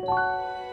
Música